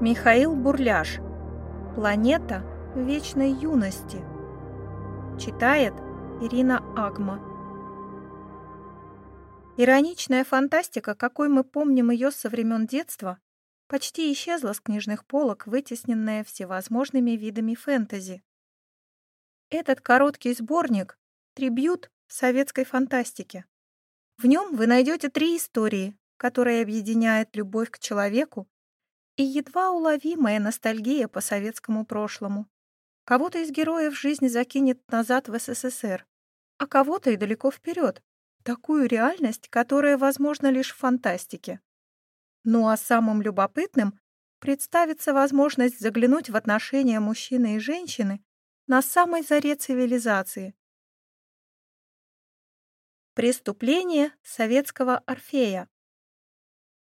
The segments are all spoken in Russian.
Михаил Бурляш. Планета вечной юности. Читает Ирина Агма. Ироничная фантастика, какой мы помним ее со времен детства, почти исчезла с книжных полок, вытесненная всевозможными видами фэнтези. Этот короткий сборник — трибют советской фантастике. В нем вы найдете три истории, которые объединяют любовь к человеку и едва уловимая ностальгия по советскому прошлому. Кого-то из героев жизнь закинет назад в СССР, а кого-то и далеко вперед, такую реальность, которая возможна лишь в фантастике. Ну а самым любопытным представится возможность заглянуть в отношения мужчины и женщины на самой заре цивилизации. Преступление советского Орфея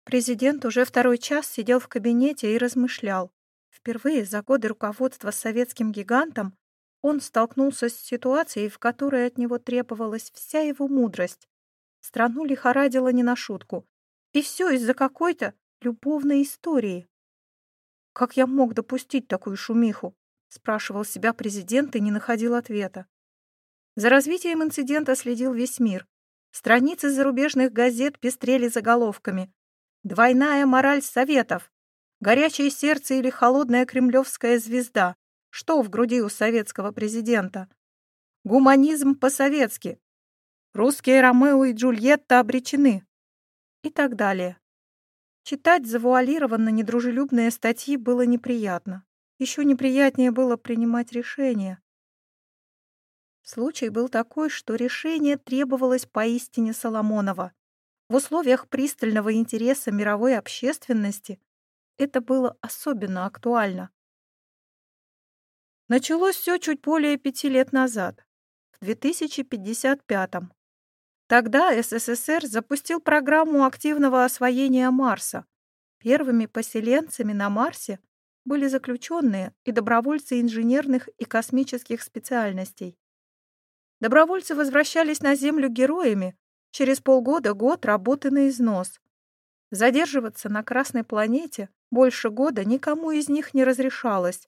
Президент уже второй час сидел в кабинете и размышлял. Впервые за годы руководства советским гигантом он столкнулся с ситуацией, в которой от него требовалась вся его мудрость. Страну лихорадило не на шутку. И все из-за какой-то любовной истории. «Как я мог допустить такую шумиху?» — спрашивал себя президент и не находил ответа. За развитием инцидента следил весь мир. Страницы зарубежных газет пестрели заголовками. Двойная мораль советов. Горячее сердце или холодная кремлевская звезда. Что в груди у советского президента? Гуманизм по-советски. Русские Ромео и Джульетта обречены. И так далее. Читать завуалированно недружелюбные статьи было неприятно. Еще неприятнее было принимать решения. Случай был такой, что решение требовалось поистине Соломонова. В условиях пристального интереса мировой общественности это было особенно актуально. Началось все чуть более пяти лет назад, в 2055 -м. Тогда СССР запустил программу активного освоения Марса. Первыми поселенцами на Марсе были заключенные и добровольцы инженерных и космических специальностей. Добровольцы возвращались на Землю героями, Через полгода-год работы на износ. Задерживаться на Красной планете больше года никому из них не разрешалось.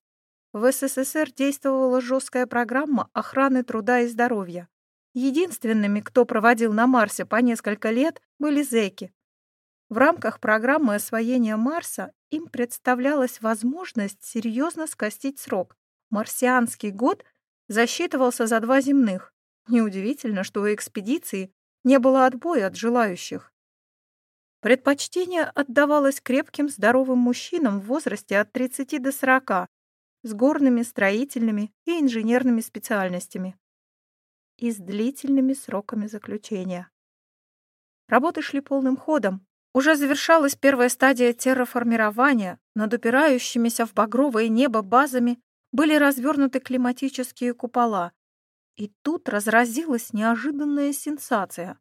В СССР действовала жесткая программа охраны труда и здоровья. Единственными, кто проводил на Марсе по несколько лет, были зэки. В рамках программы освоения Марса им представлялась возможность серьезно скостить срок. Марсианский год засчитывался за два земных. Неудивительно, что у экспедиции не было отбоя от желающих. Предпочтение отдавалось крепким, здоровым мужчинам в возрасте от 30 до 40, с горными, строительными и инженерными специальностями и с длительными сроками заключения. Работы шли полным ходом. Уже завершалась первая стадия терраформирования. Над упирающимися в багровое небо базами были развернуты климатические купола, и тут разразилась неожиданная сенсация.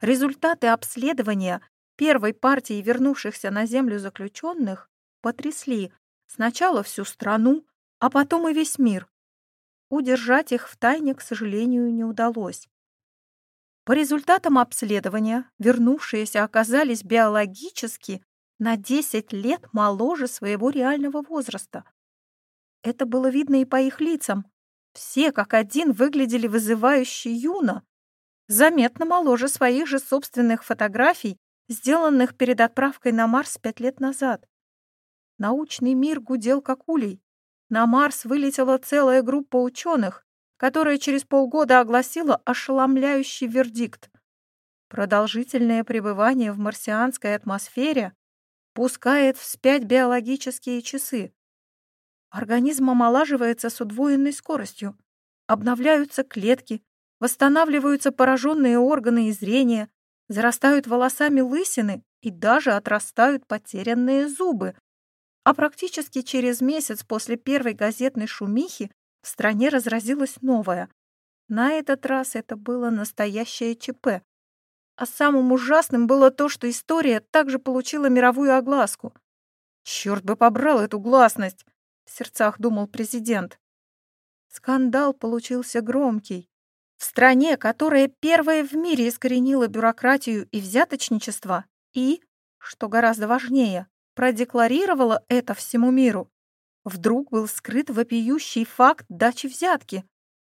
Результаты обследования первой партии вернувшихся на Землю заключенных потрясли сначала всю страну, а потом и весь мир. Удержать их в тайне, к сожалению, не удалось. По результатам обследования вернувшиеся оказались биологически на 10 лет моложе своего реального возраста. Это было видно и по их лицам. Все как один выглядели вызывающе юно, заметно моложе своих же собственных фотографий, сделанных перед отправкой на Марс пять лет назад. Научный мир гудел как улей. На Марс вылетела целая группа ученых, которая через полгода огласила ошеломляющий вердикт. Продолжительное пребывание в марсианской атмосфере пускает вспять биологические часы. Организм омолаживается с удвоенной скоростью. Обновляются клетки, восстанавливаются пораженные органы и зрения, зарастают волосами лысины и даже отрастают потерянные зубы. А практически через месяц после первой газетной шумихи в стране разразилась новая. На этот раз это было настоящее ЧП. А самым ужасным было то, что история также получила мировую огласку. Черт бы побрал эту гласность! В сердцах думал президент. Скандал получился громкий. В стране, которая первая в мире искоренила бюрократию и взяточничество, и, что гораздо важнее, продекларировала это всему миру, вдруг был скрыт вопиющий факт дачи взятки,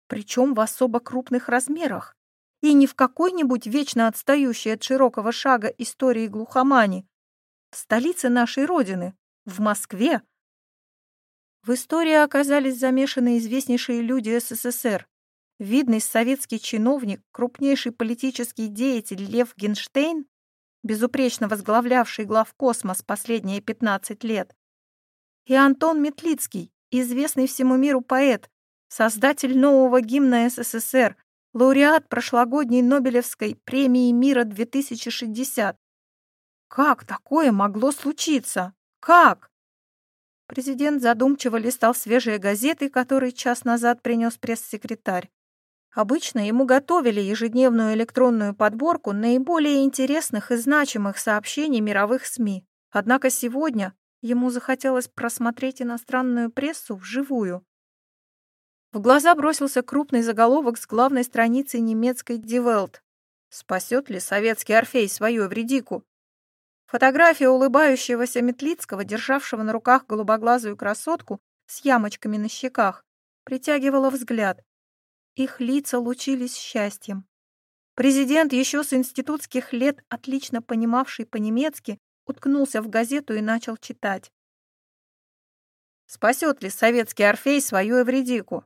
причем в особо крупных размерах, и не в какой-нибудь вечно отстающей от широкого шага истории глухомани, в столице нашей Родины, в Москве. В истории оказались замешаны известнейшие люди СССР, видный советский чиновник, крупнейший политический деятель Лев Генштейн, безупречно возглавлявший главкосмос последние 15 лет, и Антон Метлицкий, известный всему миру поэт, создатель нового гимна СССР, лауреат прошлогодней Нобелевской премии мира 2060. Как такое могло случиться? Как? Президент задумчиво листал свежие газеты, которые час назад принес пресс-секретарь. Обычно ему готовили ежедневную электронную подборку наиболее интересных и значимых сообщений мировых СМИ. Однако сегодня ему захотелось просмотреть иностранную прессу вживую. В глаза бросился крупный заголовок с главной страницы немецкой Die Welt. «Спасет ли советский Орфей свою Эвредику?» Фотография улыбающегося Метлицкого, державшего на руках голубоглазую красотку с ямочками на щеках, притягивала взгляд. Их лица лучились счастьем. Президент, еще с институтских лет, отлично понимавший по-немецки, уткнулся в газету и начал читать. Спасет ли советский Орфей свою Эвредику?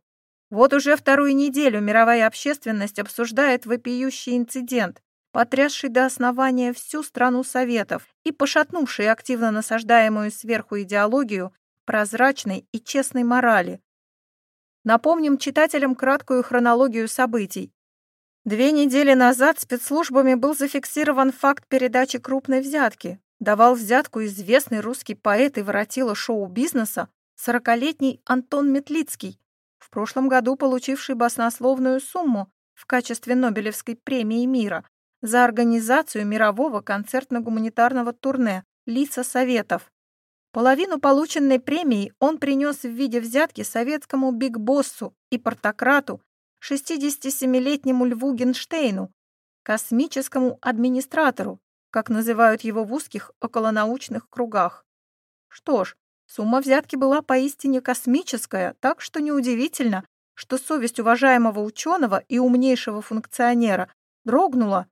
Вот уже вторую неделю мировая общественность обсуждает вопиющий инцидент, потрясший до основания всю страну Советов и пошатнувший активно насаждаемую сверху идеологию прозрачной и честной морали, Напомним читателям краткую хронологию событий. Две недели назад спецслужбами был зафиксирован факт передачи крупной взятки. Давал взятку известный русский поэт и воротила шоу-бизнеса сорокалетний Антон Метлицкий, в прошлом году получивший баснословную сумму в качестве Нобелевской премии мира за организацию мирового концертно-гуманитарного турне «Лица Советов», Половину полученной премии он принес в виде взятки советскому бигбоссу и портократу 67-летнему Льву Генштейну, космическому администратору, как называют его в узких околонаучных кругах. Что ж, сумма взятки была поистине космическая, так что неудивительно, что совесть уважаемого ученого и умнейшего функционера дрогнула.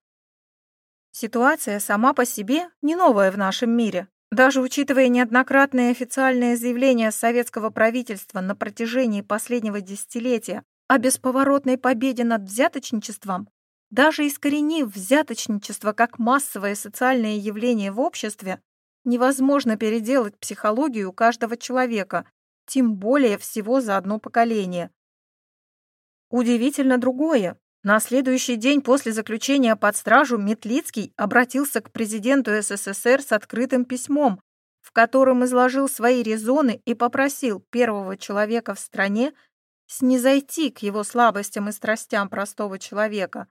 Ситуация сама по себе не новая в нашем мире. Даже учитывая неоднократные официальные заявления советского правительства на протяжении последнего десятилетия о бесповоротной победе над взяточничеством, даже искоренив взяточничество как массовое социальное явление в обществе, невозможно переделать психологию каждого человека, тем более всего за одно поколение. Удивительно другое. На следующий день после заключения под стражу Метлицкий обратился к президенту СССР с открытым письмом, в котором изложил свои резоны и попросил первого человека в стране снизойти к его слабостям и страстям простого человека.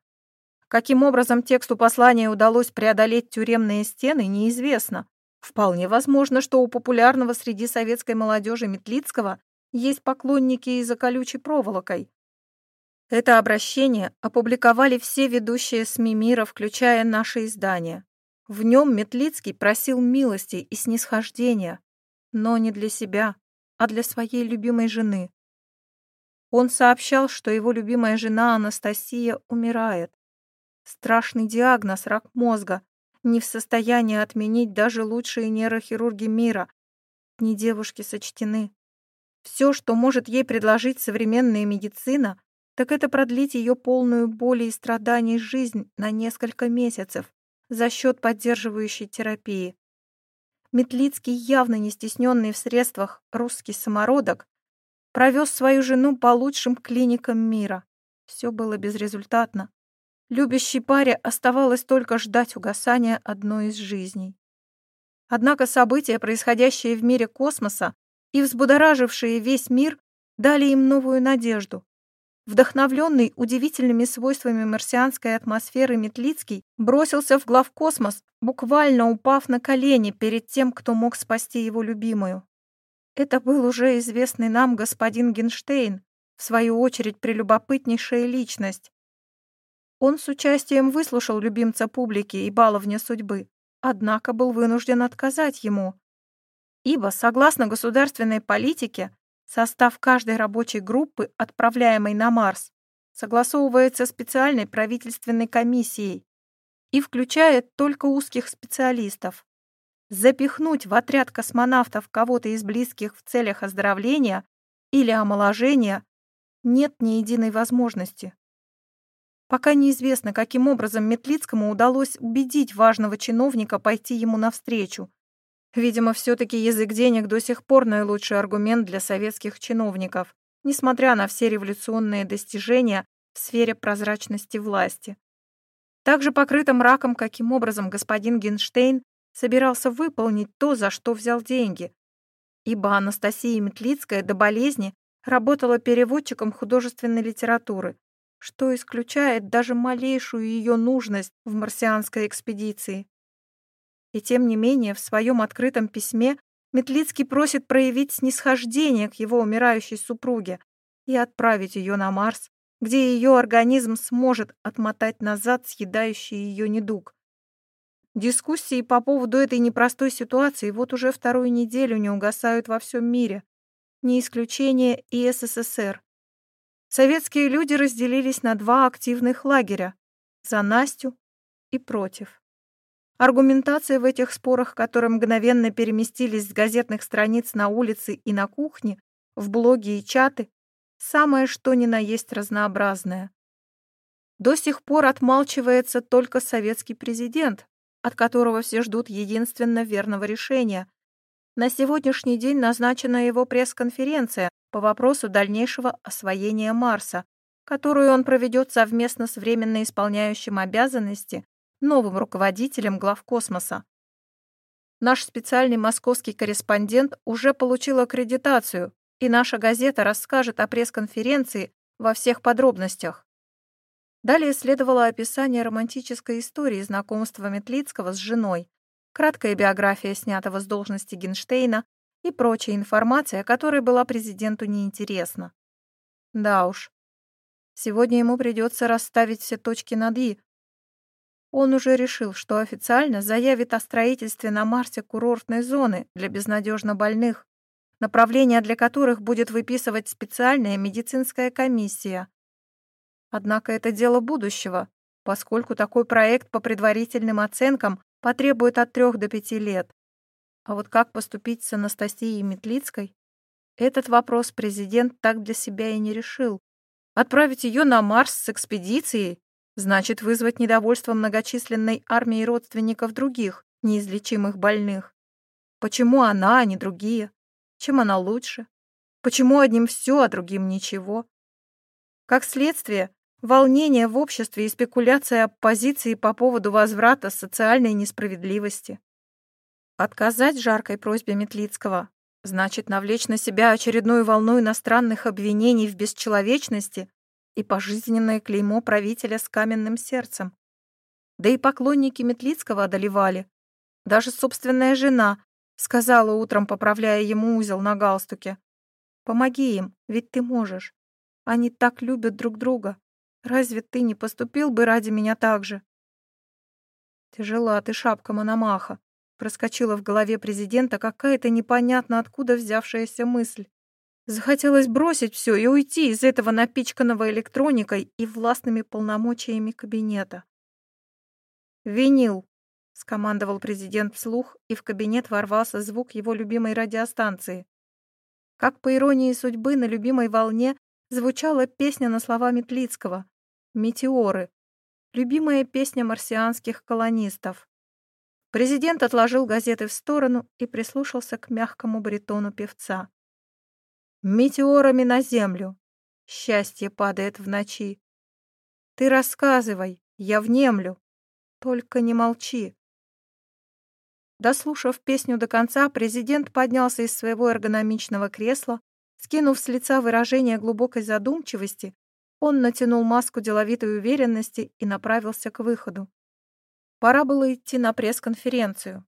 Каким образом тексту послания удалось преодолеть тюремные стены, неизвестно. Вполне возможно, что у популярного среди советской молодежи Метлицкого есть поклонники и за колючей проволокой. Это обращение опубликовали все ведущие СМИ мира, включая наше издание. В нем Метлицкий просил милости и снисхождения, но не для себя, а для своей любимой жены. Он сообщал, что его любимая жена Анастасия умирает. Страшный диагноз – рак мозга, не в состоянии отменить даже лучшие нейрохирурги мира. Дни девушки сочтены. Все, что может ей предложить современная медицина, так это продлить ее полную боли и страданий жизнь на несколько месяцев за счет поддерживающей терапии. Метлицкий, явно не стесненный в средствах русский самородок, провез свою жену по лучшим клиникам мира. Все было безрезультатно. Любящей паре оставалось только ждать угасания одной из жизней. Однако события, происходящие в мире космоса и взбудоражившие весь мир, дали им новую надежду. Вдохновленный удивительными свойствами марсианской атмосферы Метлицкий бросился в главкосмос, буквально упав на колени перед тем, кто мог спасти его любимую. Это был уже известный нам господин Генштейн, в свою очередь прелюбопытнейшая личность. Он с участием выслушал любимца публики и баловня судьбы, однако был вынужден отказать ему. Ибо, согласно государственной политике, состав каждой рабочей группы, отправляемой на Марс, согласовывается специальной правительственной комиссией и включает только узких специалистов. Запихнуть в отряд космонавтов кого-то из близких в целях оздоровления или омоложения нет ни единой возможности. Пока неизвестно, каким образом Метлицкому удалось убедить важного чиновника пойти ему навстречу. Видимо, все-таки язык денег до сих пор наилучший аргумент для советских чиновников, несмотря на все революционные достижения в сфере прозрачности власти. Также покрытым раком, каким образом господин Генштейн собирался выполнить то, за что взял деньги, ибо Анастасия Метлицкая до болезни работала переводчиком художественной литературы, что исключает даже малейшую ее нужность в марсианской экспедиции. И тем не менее, в своем открытом письме Метлицкий просит проявить снисхождение к его умирающей супруге и отправить ее на Марс, где ее организм сможет отмотать назад съедающий ее недуг. Дискуссии по поводу этой непростой ситуации вот уже вторую неделю не угасают во всем мире. Не исключение и СССР. Советские люди разделились на два активных лагеря – за Настю и против. Аргументация в этих спорах, которые мгновенно переместились с газетных страниц на улицы и на кухни, в блоги и чаты, самое что ни на есть разнообразное. До сих пор отмалчивается только советский президент, от которого все ждут единственно верного решения. На сегодняшний день назначена его пресс-конференция, по вопросу дальнейшего освоения Марса, которую он проведет совместно с временно исполняющим обязанности новым руководителем главкосмоса. Наш специальный московский корреспондент уже получил аккредитацию, и наша газета расскажет о пресс-конференции во всех подробностях. Далее следовало описание романтической истории знакомства Метлицкого с женой, краткая биография снятого с должности Генштейна и прочая информация, которая была президенту неинтересна. Да уж, сегодня ему придется расставить все точки над «и». Он уже решил, что официально заявит о строительстве на Марсе курортной зоны для безнадежно больных, направления для которых будет выписывать специальная медицинская комиссия. Однако это дело будущего, поскольку такой проект по предварительным оценкам потребует от трех до пяти лет. А вот как поступить с Анастасией Метлицкой? Этот вопрос президент так для себя и не решил. Отправить ее на Марс с экспедицией значит вызвать недовольство многочисленной армии родственников других, неизлечимых больных. Почему она, а не другие? Чем она лучше? Почему одним все, а другим ничего? Как следствие, волнение в обществе и спекуляция оппозиции по поводу возврата социальной несправедливости. Отказать жаркой просьбе Метлицкого значит навлечь на себя очередную волну иностранных обвинений в бесчеловечности и пожизненное клеймо правителя с каменным сердцем. Да и поклонники Метлицкого одолевали. Даже собственная жена сказала утром, поправляя ему узел на галстуке. «Помоги им, ведь ты можешь. Они так любят друг друга. Разве ты не поступил бы ради меня так же?» Тяжела ты шапка Мономаха. Проскочила в голове президента какая-то непонятно откуда взявшаяся мысль. Захотелось бросить все и уйти из этого напичканного электроникой и властными полномочиями кабинета. «Винил», — скомандовал президент вслух, и в кабинет ворвался звук его любимой радиостанции. Как по иронии судьбы на любимой волне звучала песня на слова Метлицкого «Метеоры», любимая песня марсианских колонистов. Президент отложил газеты в сторону и прислушался к мягкому баритону певца. «Метеорами на землю. Счастье падает в ночи. Ты рассказывай, я внемлю. Только не молчи». Дослушав песню до конца, президент поднялся из своего эргономичного кресла, скинув с лица выражение глубокой задумчивости, он натянул маску деловитой уверенности и направился к выходу. Пора было идти на пресс-конференцию.